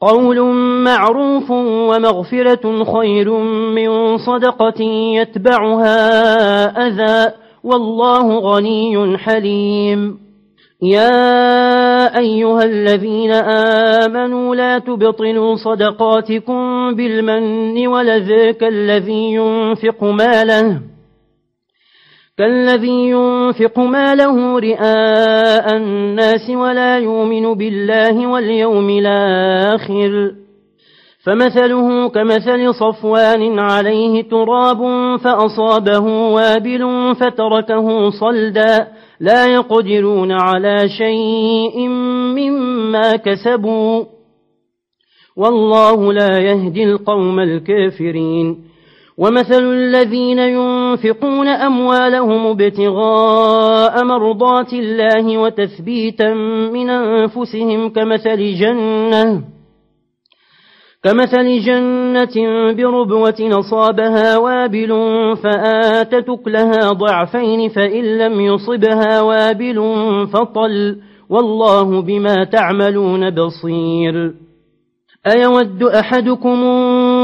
قول معروف ومغفرة خير من صدقة يتبعها أذى والله غني حليم. يا أيها الذين آمنوا لا تبطلوا صدقاتكم بالمن ولذاك الذي ينفق ماله. كالذي ينفق ماله رئاء الناس ولا يؤمن بالله واليوم الآخر فمثله كمثل صفوان عليه تراب فأصابه وابل فتركه صلدا لا يقدرون على شيء مما كسبوا والله لا يهدي القوم الكافرين ومثل الذين ينفقون أموالهم ابتغاء مرضات الله وتثبيتا من أنفسهم كمثل جنة كمثل جنة بربوة نصابها وابل فآتتك لها ضعفين فإن لم يصبها وابل فطل والله بما تعملون بصير أيود أحدكم